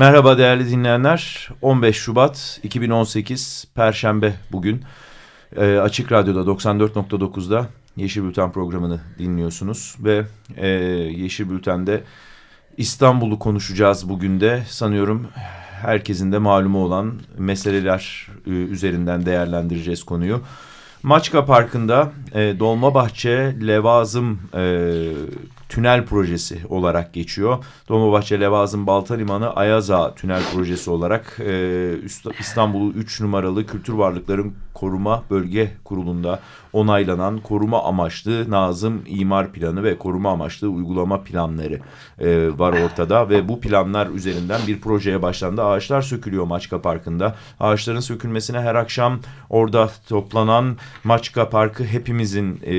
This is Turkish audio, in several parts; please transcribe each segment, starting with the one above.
Merhaba değerli dinleyenler. 15 Şubat 2018 Perşembe bugün. E, Açık Radyo'da 94.9'da Yeşil Bülten programını dinliyorsunuz. Ve e, Yeşil Bülten'de İstanbul'u konuşacağız bugün de. Sanıyorum herkesin de malumu olan meseleler e, üzerinden değerlendireceğiz konuyu. Maçka Parkı'nda e, Dolmabahçe Levazım e, tünel projesi olarak geçiyor. Dolmabahçe Levazım Balta Limanı Ayaza tünel projesi olarak e, İstanbul'u 3 numaralı kültür varlıkların koruma bölge kurulunda onaylanan koruma amaçlı Nazım imar planı ve koruma amaçlı uygulama planları e, var ortada ve bu planlar üzerinden bir projeye başlandı. Ağaçlar sökülüyor Maçka Parkı'nda. Ağaçların sökülmesine her akşam orada toplanan Maçka Parkı hepimizin e,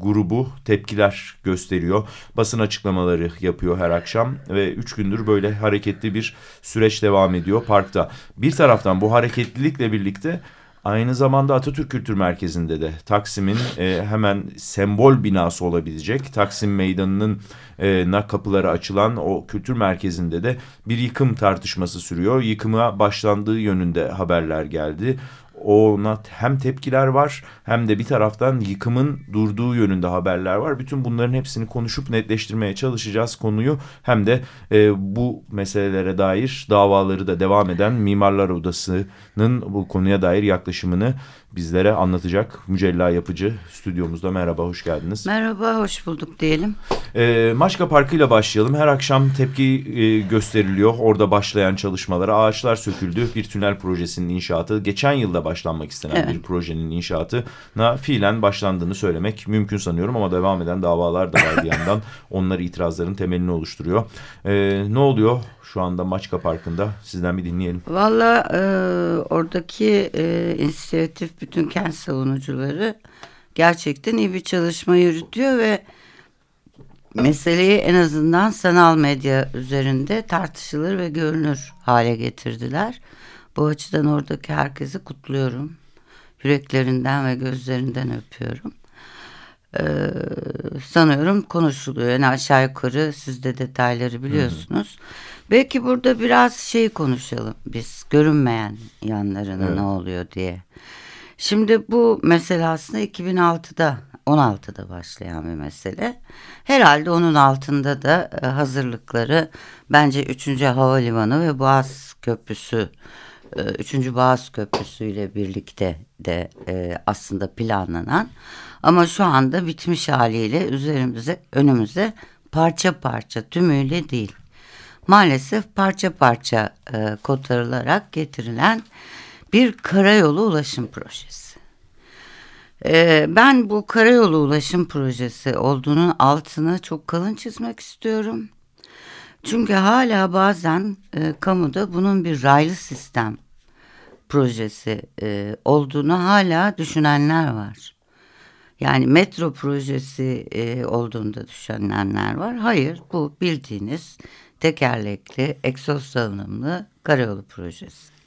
grubu tepkiler gösteriyor. Basın açıklamaları yapıyor her akşam ve üç gündür böyle hareketli bir süreç devam ediyor parkta. Bir taraftan bu hareketlilikle birlikte Aynı zamanda Atatürk Kültür Merkezi'nde de Taksim'in e, hemen sembol binası olabilecek Taksim Meydanı'nın e, nak kapıları açılan o kültür merkezinde de bir yıkım tartışması sürüyor. Yıkıma başlandığı yönünde haberler geldi ona hem tepkiler var hem de bir taraftan yıkımın durduğu yönünde haberler var. Bütün bunların hepsini konuşup netleştirmeye çalışacağız konuyu. Hem de e, bu meselelere dair davaları da devam eden Mimarlar Odası'nın bu konuya dair yaklaşımını bizlere anlatacak Mücella Yapıcı stüdyomuzda. Merhaba, hoş geldiniz. Merhaba, hoş bulduk diyelim. E, Maşka Parkı ile başlayalım. Her akşam tepki e, gösteriliyor orada başlayan çalışmalara. Ağaçlar söküldü. Bir tünel projesinin inşaatı. Geçen yılda başlanmak istenen evet. bir projenin inşaatına fiilen başlandığını söylemek mümkün sanıyorum. Ama devam eden davalar da var bir yandan. Onlar itirazların temelini oluşturuyor. E, ne oluyor şu anda Maçka Parkı'nda? Sizden bir dinleyelim. Valla e, oradaki e, inisiyatif bütün kent savunucuları gerçekten iyi bir çalışma yürütüyor ve meseleyi en azından sanal medya üzerinde tartışılır ve görünür hale getirdiler. Bu açıdan oradaki herkesi kutluyorum. Yüreklerinden ve gözlerinden öpüyorum. Ee, sanıyorum konuşuluyor. Yani aşağı yukarı siz de detayları biliyorsunuz. Hı hı. Belki burada biraz şey konuşalım biz. Görünmeyen yanlarına evet. ne oluyor diye. Şimdi bu mesele aslında 2006'da 16'da başlayan bir mesele. Herhalde onun altında da e, hazırlıkları bence 3. Havalimanı ve Boğaz Köprüsü 3. E, Boğaz Köprüsü ile birlikte de e, aslında planlanan ama şu anda bitmiş haliyle üzerimize önümüze parça parça tümüyle değil. Maalesef parça parça kotarılarak getirilen bir karayolu ulaşım projesi. Ee, ben bu karayolu ulaşım projesi olduğunun altını çok kalın çizmek istiyorum. Çünkü hala bazen e, kamuda bunun bir raylı sistem projesi e, olduğunu hala düşünenler var. Yani metro projesi e, olduğunda düşünenler var. Hayır bu bildiğiniz tekerlekli, egzoz salınımlı karayolu projesi.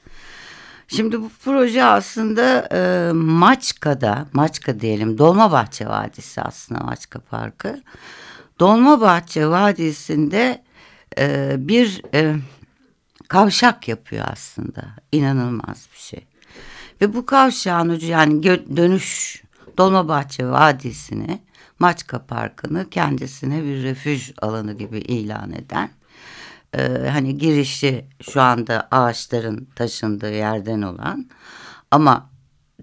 Şimdi bu proje aslında e, Maçka'da, Maçka diyelim Dolmabahçe Vadisi aslında Maçka Parkı. Dolmabahçe Vadisi'nde e, bir e, kavşak yapıyor aslında. İnanılmaz bir şey. Ve bu kavşağın ucu yani dönüş Dolmabahçe Vadisi'ni Maçka Parkı'nı kendisine bir refüj alanı gibi ilan eden e, hani girişi şu anda ağaçların taşındığı yerden olan ama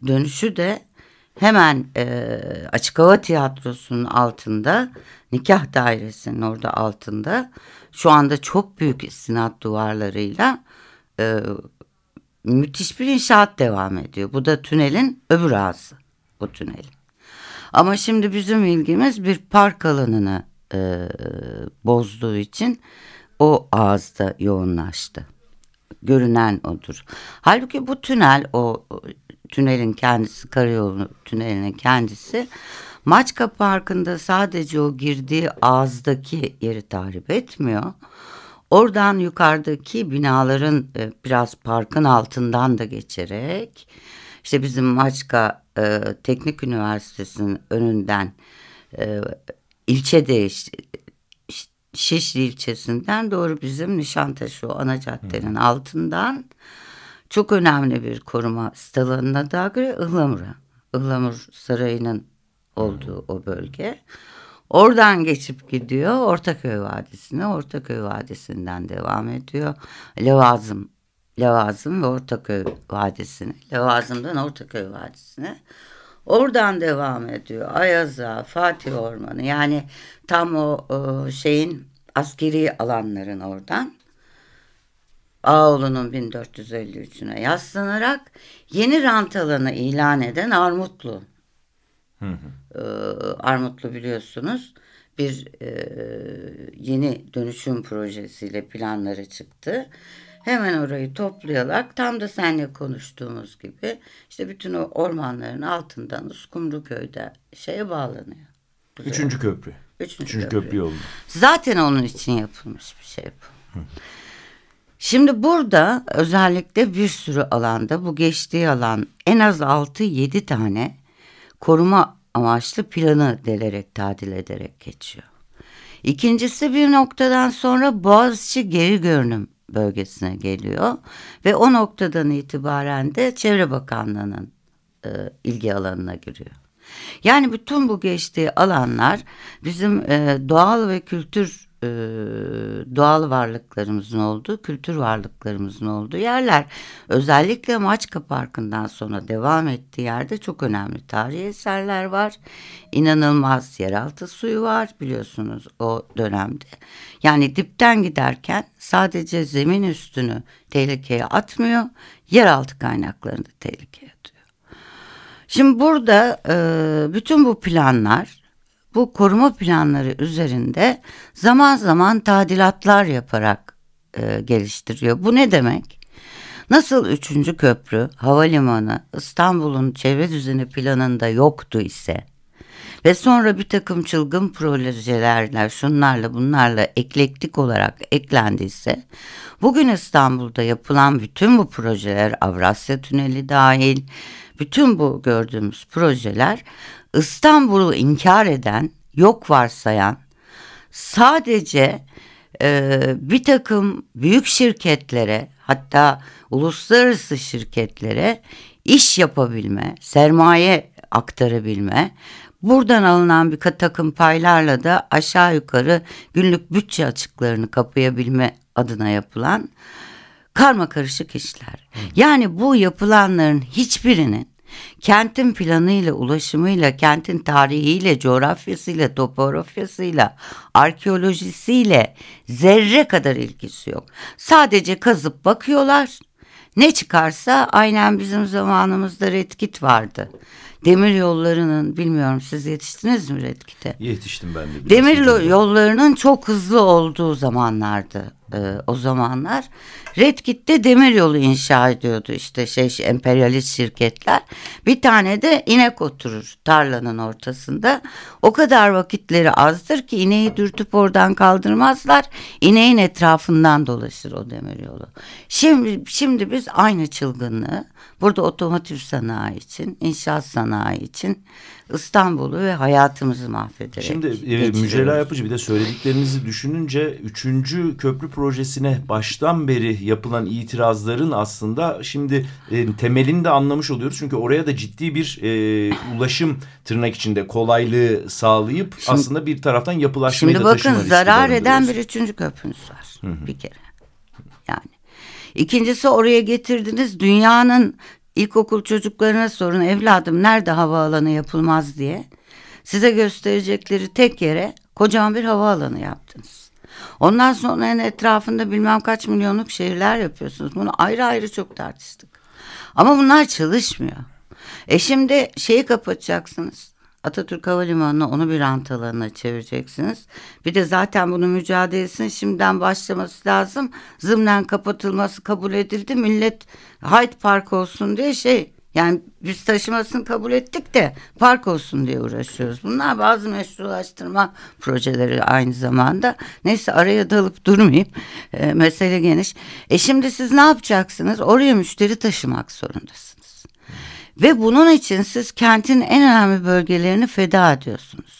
dönüşü de hemen e, açık hava tiyatrosunun altında nikah dairesinin orada altında şu anda çok büyük istinat duvarlarıyla e, müthiş bir inşaat devam ediyor. Bu da tünelin öbür ağzı bu tünelin. Ama şimdi bizim ilgimiz bir park alanını e, bozduğu için o ağızda yoğunlaştı. görünen odur. Halbuki bu tünel o tünelin kendisi karayolu tünelinin kendisi Maçka Parkı'nda sadece o girdiği ağızdaki yeri tahrip etmiyor. Oradan yukarıdaki binaların e, biraz parkın altından da geçerek işte bizim Maçka e, Teknik Üniversitesi'nin önünden e, ilçe değişti. Şişli ilçesinden doğru bizim Nişantaşı o ana caddenin hmm. altından çok önemli bir koruma stalının adı göre Ihlamur'a. Ihlamur Sarayı'nın olduğu o bölge. Oradan geçip gidiyor Ortaköy Vadisi'ne. Ortaköy Vadisi'nden devam ediyor. Levazım, Levazım ve Ortaköy Vadisi'ne. Levazım'dan Ortaköy Vadisi'ne. Oradan devam ediyor. Ayaza, Fatih Ormanı yani tam o, o şeyin askeri alanların oradan. Ağoğlu'nun 1453'üne yaslanarak yeni rant alanı ilan eden Armutlu. Hı hı. Ee, Armutlu biliyorsunuz bir e, yeni dönüşüm projesiyle planları çıktı. Hemen orayı toplayarak tam da seninle konuştuğumuz gibi işte bütün o ormanların altından Uskumruköy'de şeye bağlanıyor. Üçüncü köprü. Üçüncü, Üçüncü köprü. köprü yolu. Zaten onun için yapılmış bir şey bu. Hı. Şimdi burada özellikle bir sürü alanda bu geçtiği alan en az 6-7 tane koruma amaçlı planı delerek tadil ederek geçiyor. İkincisi bir noktadan sonra Boğaziçi geri görünüm bölgesine geliyor ve o noktadan itibaren de Çevre Bakanlığı'nın e, ilgi alanına giriyor. Yani bütün bu geçtiği alanlar bizim e, doğal ve kültür doğal varlıklarımızın olduğu, kültür varlıklarımızın olduğu yerler. Özellikle Maçka Parkı'ndan sonra devam ettiği yerde çok önemli tarihi eserler var. İnanılmaz yeraltı suyu var biliyorsunuz o dönemde. Yani dipten giderken sadece zemin üstünü tehlikeye atmıyor, yeraltı kaynaklarını da tehlikeye atıyor. Şimdi burada bütün bu planlar bu koruma planları üzerinde zaman zaman tadilatlar yaparak e, geliştiriyor. Bu ne demek? Nasıl üçüncü köprü, havalimanı İstanbul'un çevre düzeni planında yoktu ise ve sonra bir takım çılgın projelerle şunlarla bunlarla eklektik olarak eklendiyse bugün İstanbul'da yapılan bütün bu projeler Avrasya Tüneli dahil bütün bu gördüğümüz projeler İstanbul'u inkar eden, yok varsayan, sadece e, bir takım büyük şirketlere hatta uluslararası şirketlere iş yapabilme, sermaye aktarabilme, buradan alınan bir takım paylarla da aşağı yukarı günlük bütçe açıklarını kapayabilme adına yapılan karma karışık işler. Yani bu yapılanların hiçbirinin Kentin planıyla, ulaşımıyla, kentin tarihiyle, coğrafyasıyla, topografyasıyla, arkeolojisiyle zerre kadar ilgisi yok. Sadece kazıp bakıyorlar. Ne çıkarsa aynen bizim zamanımızda redkit vardı. Demir yollarının bilmiyorum siz yetiştiniz mi redkite? Yetiştim ben de. Demir yollarının çok hızlı olduğu zamanlardı e, o zamanlar. Red Kit'te demir yolu inşa ediyordu işte şey, şey emperyalist şirketler. Bir tane de inek oturur tarlanın ortasında. O kadar vakitleri azdır ki ineği dürtüp oradan kaldırmazlar. İneğin etrafından dolaşır o demir yolu. Şimdi, şimdi biz aynı çılgınlığı burada otomotiv sanayi için, inşaat sanayi için İstanbul'u ve hayatımızı mahvederek Şimdi e, Mücella Yapıcı bir de söylediklerinizi düşününce üçüncü köprü projesine baştan beri yapılan itirazların aslında şimdi e, temelini de anlamış oluyoruz. Çünkü oraya da ciddi bir e, ulaşım tırnak içinde kolaylığı sağlayıp şimdi, aslında bir taraftan yapılaşmayı şimdi da taşıma Şimdi bakın zarar eden bir üçüncü köprünüz var hı hı. bir kere. Yani İkincisi oraya getirdiniz dünyanın İlkokul çocuklarına sorun evladım nerede havaalanı yapılmaz diye. Size gösterecekleri tek yere kocaman bir havaalanı yaptınız. Ondan sonra en etrafında bilmem kaç milyonluk şehirler yapıyorsunuz. Bunu ayrı ayrı çok tartıştık. Ama bunlar çalışmıyor. E şimdi şeyi kapatacaksınız. Atatürk Havalimanı'na onu bir rant alanına çevireceksiniz. Bir de zaten bunun mücadelesinin şimdiden başlaması lazım. Zımnen kapatılması kabul edildi. Millet Hyde Park olsun diye şey yani biz taşımasını kabul ettik de park olsun diye uğraşıyoruz. Bunlar bazı meşrulaştırma projeleri aynı zamanda. Neyse araya dalıp durmayayım. E, mesele geniş. E şimdi siz ne yapacaksınız? Oraya müşteri taşımak zorundasınız. Ve bunun için siz kentin en önemli bölgelerini feda ediyorsunuz.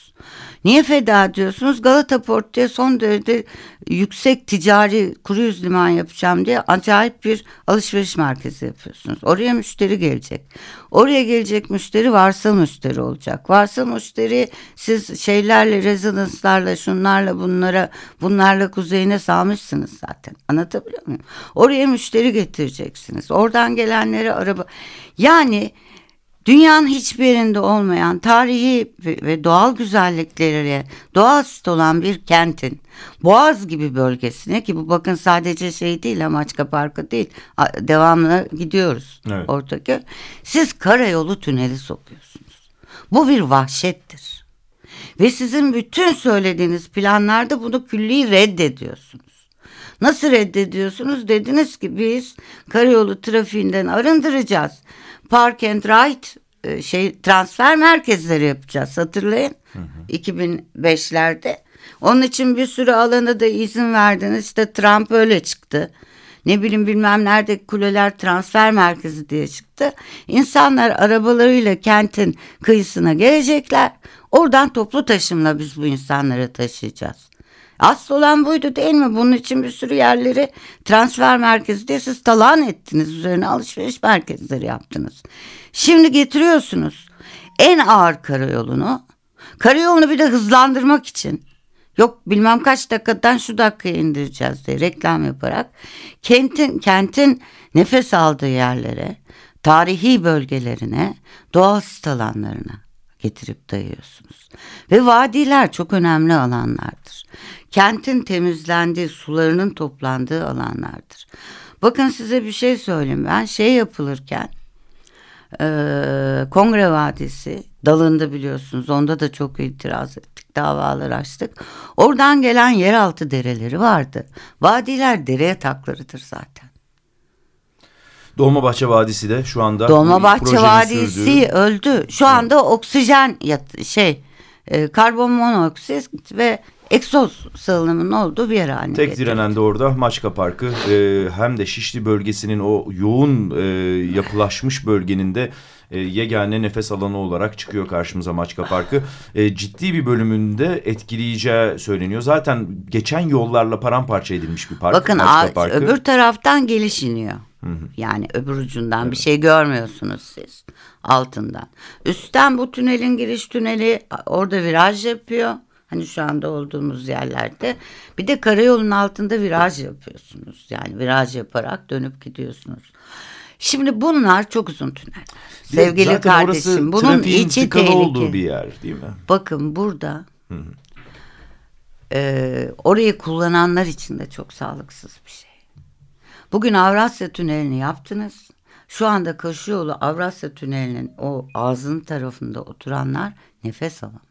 Niye feda ediyorsunuz? Galata Port'ta son derece yüksek ticari kuru yüz liman yapacağım diye acayip bir alışveriş merkezi yapıyorsunuz. Oraya müşteri gelecek. Oraya gelecek müşteri varsıl müşteri olacak. Varsıl müşteri siz şeylerle, rezidanslarla, şunlarla, bunlara, bunlarla kuzeyine salmışsınız zaten. Anlatabiliyor muyum? Oraya müşteri getireceksiniz. Oradan gelenlere araba... Yani Dünyanın hiçbir yerinde olmayan tarihi ve doğal güzellikleriyle doğaüstü olan bir kentin Boğaz gibi bölgesine ki bu bakın sadece şey değil Amaçka Parkı değil devamına gidiyoruz evet. oradaki. Siz karayolu tüneli sokuyorsunuz. Bu bir vahşettir. Ve sizin bütün söylediğiniz planlarda bunu külli reddediyorsunuz. Nasıl reddediyorsunuz? Dediniz ki biz karayolu trafiğinden arındıracağız. Park and Ride e, şey transfer merkezleri yapacağız hatırlayın. Hı hı. 2005'lerde. Onun için bir sürü alana da izin verdiniz. İşte Trump öyle çıktı. Ne bileyim bilmem nerede kuleler transfer merkezi diye çıktı. İnsanlar arabalarıyla kentin kıyısına gelecekler. Oradan toplu taşımla biz bu insanları taşıyacağız. Asıl olan buydu değil mi? Bunun için bir sürü yerleri transfer merkezi diye siz talan ettiniz. Üzerine alışveriş merkezleri yaptınız. Şimdi getiriyorsunuz en ağır karayolunu. Karayolunu bir de hızlandırmak için. Yok bilmem kaç dakikadan şu dakikaya indireceğiz diye reklam yaparak kentin kentin nefes aldığı yerlere, tarihi bölgelerine, doğal sit alanlarına getirip dayıyorsunuz. Ve vadiler çok önemli alanlardır. Kentin temizlendiği, sularının toplandığı alanlardır. Bakın size bir şey söyleyeyim. Ben şey yapılırken e, Kongre Vadisi dalında biliyorsunuz. Onda da çok itiraz ettik. Davalar açtık. Oradan gelen yeraltı dereleri vardı. Vadiler dereye taklarıdır zaten. Dolmabahçe Vadisi de şu anda Dolmabahçe Vadisi sürdüğü... öldü. Şu anda oksijen yat şey e, karbon monoksit ve egzoz salınımının olduğu bir yer haline Tek getirdik. direnen de orada Maçka Parkı e, hem de Şişli bölgesinin o yoğun e, yapılaşmış bölgenin de e, yegane nefes alanı olarak çıkıyor karşımıza Maçka Parkı. E, ciddi bir bölümünde etkileyeceği söyleniyor. Zaten geçen yollarla paramparça edilmiş bir park. Bakın Maçka Parkı. öbür taraftan geliş Yani öbür ucundan evet. bir şey görmüyorsunuz siz altından. Üstten bu tünelin giriş tüneli orada viraj yapıyor. Hani şu anda olduğumuz yerlerde. Bir de karayolun altında viraj yapıyorsunuz. Yani viraj yaparak dönüp gidiyorsunuz. Şimdi bunlar çok uzun tünel. Sevgili Zaten kardeşim bunun içi tehlikeli. olduğu bir yer değil mi? Bakın burada hı hı. E, orayı kullananlar için de çok sağlıksız bir şey. Bugün Avrasya Tüneli'ni yaptınız. Şu anda Kaşıyolu Avrasya Tüneli'nin o ağzının tarafında oturanlar nefes alamıyor.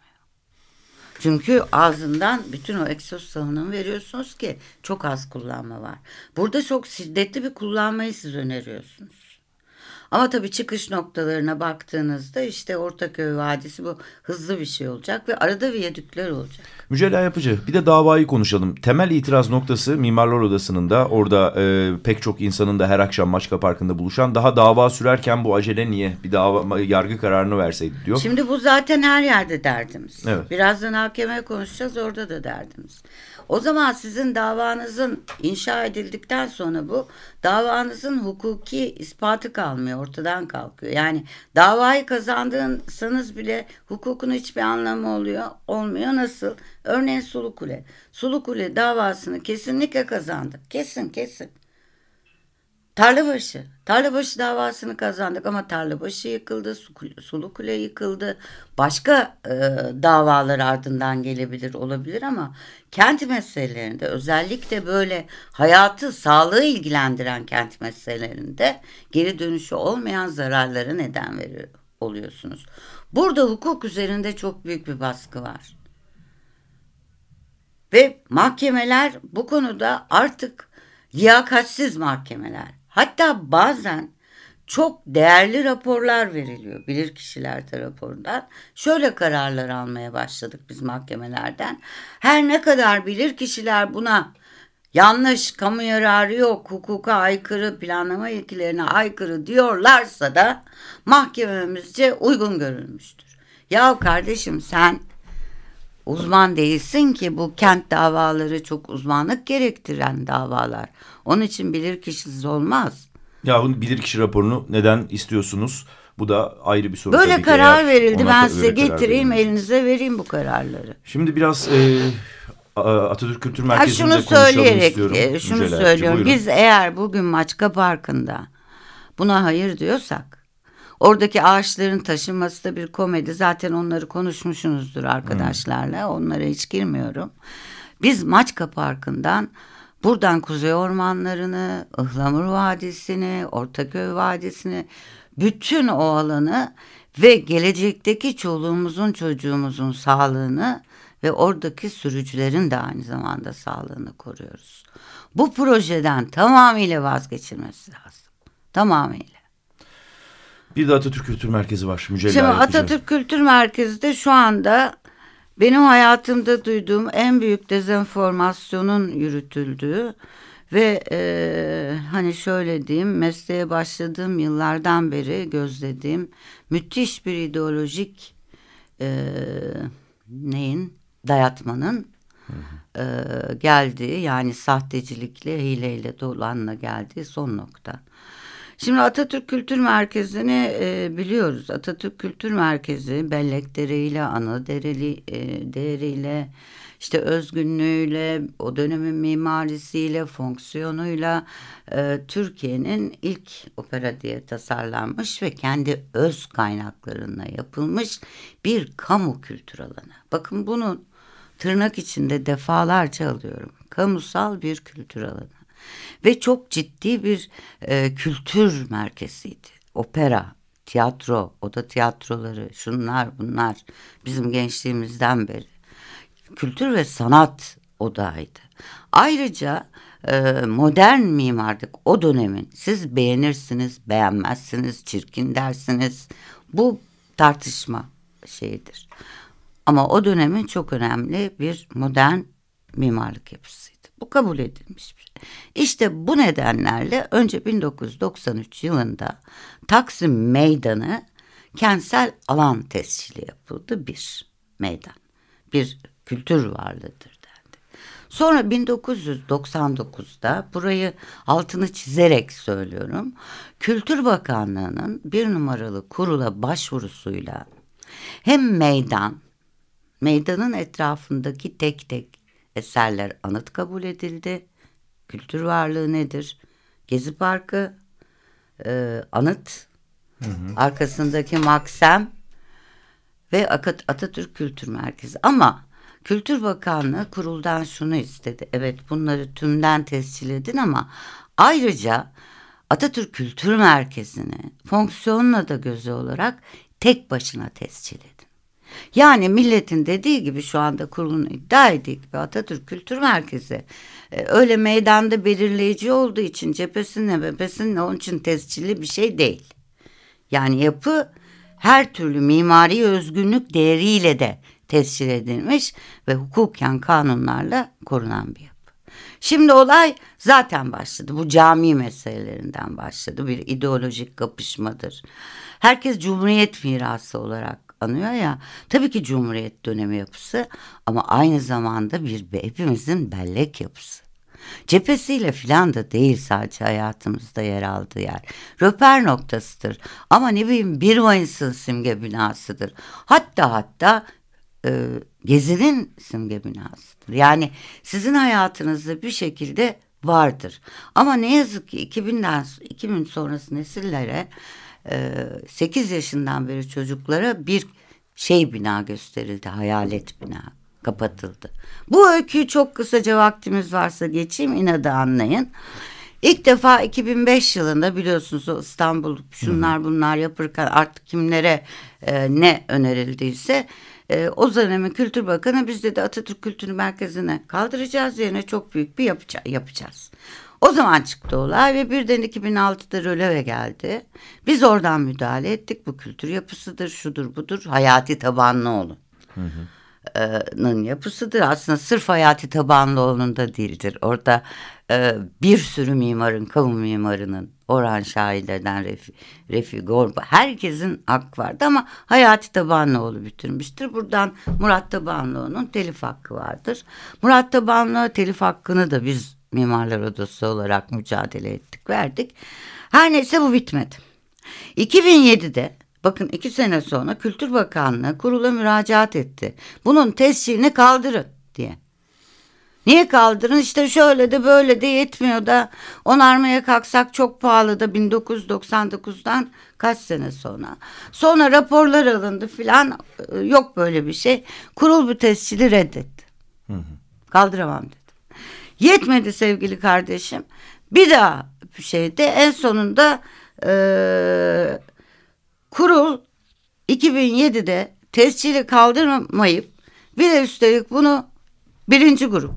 Çünkü ağzından bütün o egzoz salınımı veriyorsunuz ki çok az kullanma var. Burada çok şiddetli bir kullanmayı siz öneriyorsunuz. Ama tabii çıkış noktalarına baktığınızda işte Ortaköy Vadisi bu hızlı bir şey olacak ve arada viyadükler olacak. Mücella Yapıcı bir de davayı konuşalım. Temel itiraz noktası Mimarlar Odası'nın da orada e, pek çok insanın da her akşam Maçka Parkı'nda buluşan daha dava sürerken bu acele niye bir dava yargı kararını verseydi diyor. Şimdi bu zaten her yerde derdimiz. Evet. Birazdan hakeme konuşacağız orada da derdimiz. O zaman sizin davanızın inşa edildikten sonra bu davanızın hukuki ispatı kalmıyor, ortadan kalkıyor. Yani davayı kazandığınız bile hukukun hiçbir anlamı oluyor, olmuyor. Nasıl? Örneğin Sulu Kule. Sulu Kule davasını kesinlikle kazandık. Kesin kesin. Tarlabaşı. Tarlabaşı davasını kazandık ama Tarlabaşı yıkıldı, Sulu Kule yıkıldı. Başka e, davalar ardından gelebilir olabilir ama kent meselelerinde özellikle böyle hayatı, sağlığı ilgilendiren kent meselelerinde geri dönüşü olmayan zararları neden veriyor. oluyorsunuz. Burada hukuk üzerinde çok büyük bir baskı var. Ve mahkemeler bu konuda artık liyakatsiz mahkemeler. Hatta bazen çok değerli raporlar veriliyor bilirkişiler tarafından. Şöyle kararlar almaya başladık biz mahkemelerden. Her ne kadar bilirkişiler buna yanlış, kamu yararı yok, hukuka aykırı, planlama ilkelerine aykırı diyorlarsa da mahkememizce uygun görülmüştür. Ya kardeşim sen uzman değilsin ki bu kent davaları çok uzmanlık gerektiren davalar. Onun için bilirkişisiz olmaz. Ya bunu bilirkişi raporunu neden istiyorsunuz? Bu da ayrı bir soru. Böyle tabii karar verildi. Ben size getireyim, elinize vereyim bu kararları. Şimdi biraz e, Atatürk Kültür Merkezi'nde şunu söyleyerek, istiyorum. e, şunu Yücel Erçi, söylüyorum. buyurun. Biz eğer bugün Maçka Parkı'nda buna hayır diyorsak, oradaki ağaçların taşınması da bir komedi. Zaten onları konuşmuşsunuzdur arkadaşlarla. Onlara hiç girmiyorum. Biz Maçka Parkı'ndan buradan Kuzey Ormanları'nı, Ihlamur Vadisi'ni, Ortaköy Vadisi'ni, bütün o alanı ve gelecekteki çoluğumuzun çocuğumuzun sağlığını ve oradaki sürücülerin de aynı zamanda sağlığını koruyoruz. Bu projeden tamamıyla vazgeçilmesi lazım. Tamamıyla. Bir de Atatürk Kültür Merkezi var. Mücella Şimdi. Atatürk Kültür Merkezi'de şu anda benim hayatımda duyduğum en büyük dezenformasyonun yürütüldüğü ve e, hani şöyle diyeyim mesleğe başladığım yıllardan beri gözlediğim müthiş bir ideolojik e, neyin dayatmanın e, geldiği yani sahtecilikle hileyle dolanla geldiği son nokta. Şimdi Atatürk Kültür Merkezi'ni e, biliyoruz. Atatürk Kültür Merkezi bellek değeriyle, ana değeri, e, değeriyle, işte özgünlüğüyle, o dönemin mimarisiyle, fonksiyonuyla e, Türkiye'nin ilk opera diye tasarlanmış ve kendi öz kaynaklarına yapılmış bir kamu kültür alanı. Bakın bunu tırnak içinde defalarca alıyorum. Kamusal bir kültür alanı ve çok ciddi bir e, kültür merkeziydi. Opera, tiyatro, oda tiyatroları, şunlar bunlar bizim gençliğimizden beri. Kültür ve sanat odaydı. Ayrıca e, modern mimardık o dönemin. Siz beğenirsiniz, beğenmezsiniz, çirkin dersiniz. Bu tartışma şeyidir. Ama o dönemin çok önemli bir modern mimarlık yapısıydı. Bu kabul edilmiş şey. İşte bu nedenlerle önce 1993 yılında Taksim Meydanı kentsel alan tescili yapıldı bir meydan. Bir kültür varlığıdır dendi. Sonra 1999'da burayı altını çizerek söylüyorum. Kültür Bakanlığı'nın bir numaralı kurula başvurusuyla hem meydan, meydanın etrafındaki tek tek eserler anıt kabul edildi. Kültür varlığı nedir? Gezi Parkı, e, anıt, arkasındaki Maksem ve Akat- Atatürk Kültür Merkezi. Ama Kültür Bakanlığı kuruldan şunu istedi. Evet bunları tümden tescil edin ama ayrıca Atatürk Kültür Merkezi'ni fonksiyonla da gözü olarak tek başına tescil edin. Yani milletin dediği gibi şu anda kurulun iddia ettiği gibi Atatürk Kültür Merkezi e, öyle meydanda belirleyici olduğu için cephesinde bebesinle onun için tescilli bir şey değil. Yani yapı her türlü mimari özgünlük değeriyle de tescil edilmiş ve hukuken kanunlarla korunan bir yapı. Şimdi olay zaten başladı. Bu cami meselelerinden başladı. Bir ideolojik kapışmadır. Herkes Cumhuriyet mirası olarak anıyor ya. Tabii ki Cumhuriyet dönemi yapısı ama aynı zamanda bir hepimizin bellek yapısı. Cephesiyle filan da değil sadece hayatımızda yer aldığı yer. Röper noktasıdır. Ama ne bileyim 1 Mayıs'ın simge binasıdır. Hatta hatta e, Gezi'nin simge binasıdır. Yani sizin hayatınızda bir şekilde vardır. Ama ne yazık ki 2000'den 2000 sonrası nesillere 8 yaşından beri çocuklara bir şey bina gösterildi. Hayalet bina kapatıldı. Bu öyküyü çok kısaca vaktimiz varsa geçeyim inadı anlayın. İlk defa 2005 yılında biliyorsunuz o İstanbul şunlar bunlar yapırken artık kimlere e, ne önerildiyse e, o dönemin Kültür Bakanı biz de Atatürk Kültür Merkezi'ne kaldıracağız yerine çok büyük bir yapacağız. yapacağız. O zaman çıktı olay ve birden 2006'da röleve geldi. Biz oradan müdahale ettik. Bu kültür yapısıdır, şudur budur. Hayati Tabanlıoğlu. Hı hı. Yapısıdır. Aslında sırf Hayati Tabanlıoğlu'nun da değildir. Orada e, bir sürü mimarın, kamu mimarının, Orhan Şahiler'den Refi, Refi Gorba, herkesin hak vardı ama Hayati Tabanlıoğlu bitirmiştir. Buradan Murat Tabanlıoğlu'nun telif hakkı vardır. Murat Tabanlıoğlu telif hakkını da biz Mimarlar Odası olarak mücadele ettik, verdik. Her neyse bu bitmedi. 2007'de bakın iki sene sonra Kültür Bakanlığı kurula müracaat etti. Bunun tescilini kaldırın diye. Niye kaldırın? İşte şöyle de böyle de yetmiyor da onarmaya kalksak çok pahalı da 1999'dan kaç sene sonra. Sonra raporlar alındı filan yok böyle bir şey. Kurul bu tescili reddetti. Hı hı. Kaldıramam dedi. Yetmedi sevgili kardeşim. Bir daha şeyde en sonunda e, kurul 2007'de tescili kaldırmayıp bir de üstelik bunu birinci grup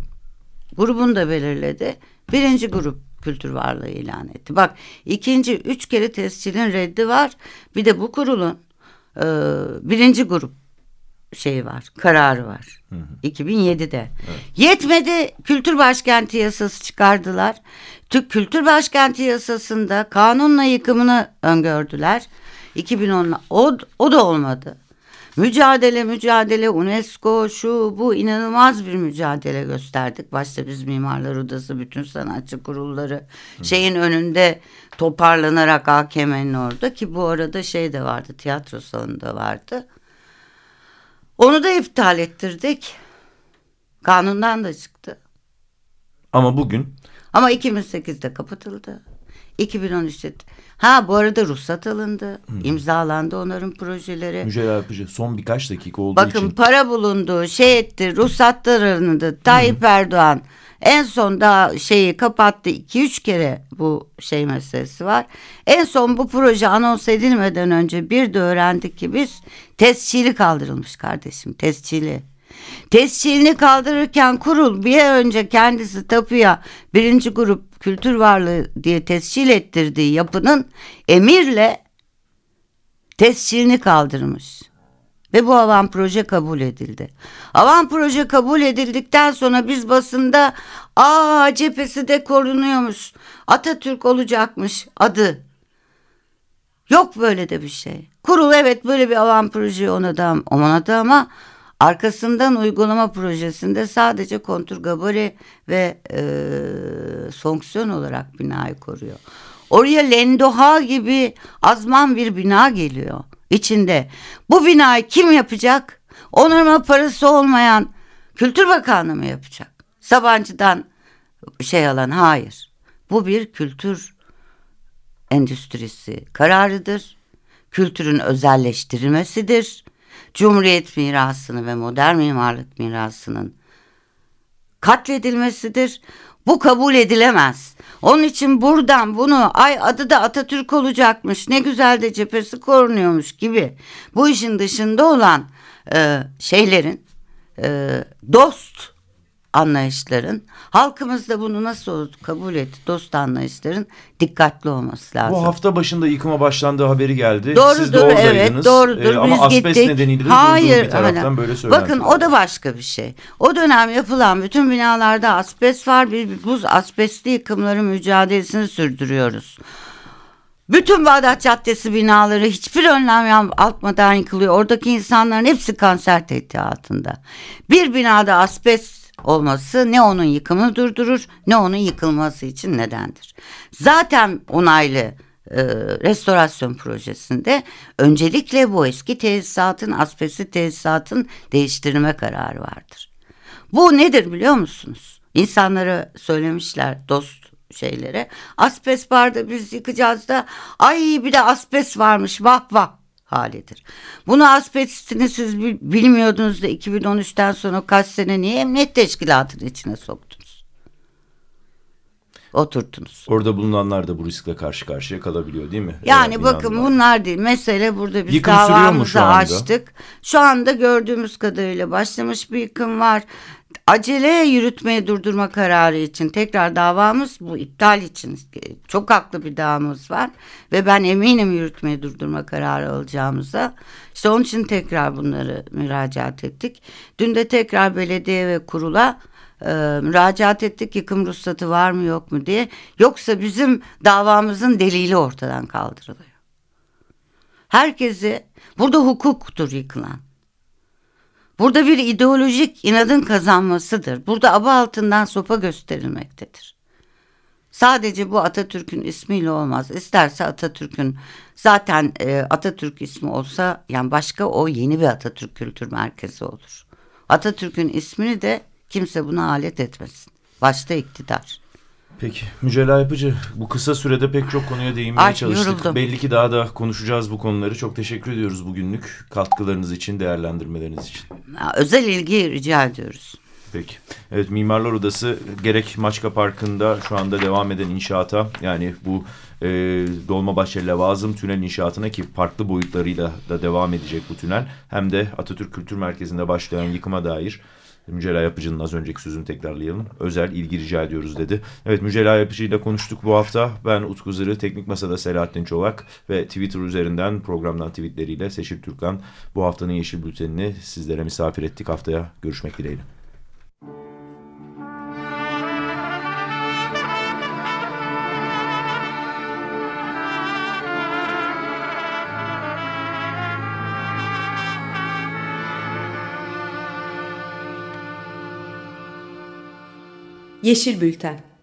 grubunu da belirledi. Birinci grup kültür varlığı ilan etti. Bak ikinci üç kere tescilin reddi var. Bir de bu kurulun e, birinci grup şey var, kararı var. Hı hı. 2007'de. Evet. Yetmedi kültür başkenti yasası çıkardılar. Türk Kültür Başkenti yasasında kanunla yıkımını öngördüler. 2010'la o, o da olmadı. Mücadele mücadele UNESCO şu bu inanılmaz bir mücadele gösterdik. Başta biz Mimarlar Odası bütün sanatçı kurulları Hı. şeyin önünde toparlanarak AKM'nin orada ki bu arada şey de vardı tiyatro salonunda vardı. Onu da iptal ettirdik. Kanundan da çıktı. Ama bugün? Ama 2008'de kapatıldı. 2013'te. Ha bu arada ruhsat alındı. Hmm. imzalandı onların projeleri. Mücadele yapıcı son birkaç dakika olduğu Bakın, için. Bakın para bulundu, şey etti, ruhsatlar alındı. Tayyip hmm. Erdoğan en son da şeyi kapattı. 2-3 kere bu şey meselesi var. En son bu proje anons edilmeden önce bir de öğrendik ki biz tescili kaldırılmış kardeşim. Tescili. Tescilini kaldırırken kurul bir önce kendisi tapuya birinci grup kültür varlığı diye tescil ettirdiği yapının emirle tescilini kaldırmış. Ve bu avan proje kabul edildi. Avan proje kabul edildikten sonra biz basında aa cephesi de korunuyormuş. Atatürk olacakmış adı. Yok böyle de bir şey. Kurul evet böyle bir avan proje onadı, onadı ama arkasından uygulama projesinde sadece kontur gabari ve e, fonksiyon olarak binayı koruyor. Oraya Lendoha gibi azman bir bina geliyor içinde. Bu binayı kim yapacak? Onarma parası olmayan Kültür Bakanlığı mı yapacak? Sabancı'dan şey alan hayır. Bu bir kültür endüstrisi kararıdır. Kültürün özelleştirilmesidir. Cumhuriyet mirasını ve modern mimarlık mirasının katledilmesidir. Bu kabul edilemez. Onun için buradan bunu ay adı da Atatürk olacakmış ne güzel de cephesi korunuyormuş gibi bu işin dışında olan e, şeylerin e, dost anlayışların halkımız da bunu nasıl kabul etti dost anlayışların dikkatli olması lazım. Bu hafta başında yıkıma başlandığı haberi geldi. Doğrudur, Siz de. Evet, doğrudur. Ee, ama Biz asbest gittik. nedeniyle de Hayır, bir taraftan hani, böyle söylenti. Bakın o da başka bir şey. O dönem yapılan bütün binalarda asbest var. Biz buz asbestli yıkımları mücadelesini sürdürüyoruz. Bütün Bağdat Caddesi binaları hiçbir önlem almadan yıkılıyor. Oradaki insanların hepsi kanser tehdidi altında. Bir binada asbest olması ne onun yıkımını durdurur ne onun yıkılması için nedendir. Zaten onaylı e, restorasyon projesinde öncelikle bu eski tesisatın asbestli tesisatın değiştirme kararı vardır. Bu nedir biliyor musunuz? İnsanlara söylemişler dost şeylere. Asbest vardı biz yıkacağız da ay bir de asbest varmış vah vah halidir. Bunu asbestini siz bilmiyordunuz da 2013'ten sonra kaç sene niye emniyet teşkilatının içine soktunuz? oturtunuz. Orada bulunanlar da bu riskle karşı karşıya kalabiliyor değil mi? Yani Eğer bakın binanın var. bunlar değil. Mesele burada biz Yıkım davamızı şu açtık. Şu anda gördüğümüz kadarıyla başlamış bir yıkım var. Acele yürütmeyi durdurma kararı için tekrar davamız bu iptal için çok haklı bir davamız var ve ben eminim yürütmeyi durdurma kararı alacağımıza. İşte onun için tekrar bunları müracaat ettik. Dün de tekrar belediye ve kurula e, müracaat ettik yıkım ruhsatı var mı yok mu diye. Yoksa bizim davamızın delili ortadan kaldırılıyor. Herkesi burada hukuktur yıkılan. Burada bir ideolojik inadın kazanmasıdır. Burada aba altından sopa gösterilmektedir. Sadece bu Atatürk'ün ismiyle olmaz. İsterse Atatürk'ün zaten e, Atatürk ismi olsa yani başka o yeni bir Atatürk Kültür Merkezi olur. Atatürk'ün ismini de kimse buna alet etmesin. Başta iktidar. Peki Mücella Yapıcı bu kısa sürede pek çok konuya değinmeye Ay, çalıştık. yoruldum. Belli ki daha da konuşacağız bu konuları. Çok teşekkür ediyoruz bugünlük katkılarınız için, değerlendirmeleriniz için. Özel ilgi rica ediyoruz. Peki. Evet Mimarlar Odası gerek Maçka Parkı'nda şu anda devam eden inşaata yani bu e, Dolmabahçe Levazım tünel inşaatına ki farklı boyutlarıyla da devam edecek bu tünel. Hem de Atatürk Kültür Merkezi'nde başlayan yıkıma dair Mücella Yapıcı'nın az önceki sözünü tekrarlayalım. Özel ilgi rica ediyoruz dedi. Evet Mücella Yapıcı ile konuştuk bu hafta. Ben Utku Zırı, Teknik Masa'da Selahattin Çolak ve Twitter üzerinden programdan tweetleriyle Seçil Türkan bu haftanın Yeşil Bülteni'ni sizlere misafir ettik. Haftaya görüşmek dileğiyle. Yeşil Bülten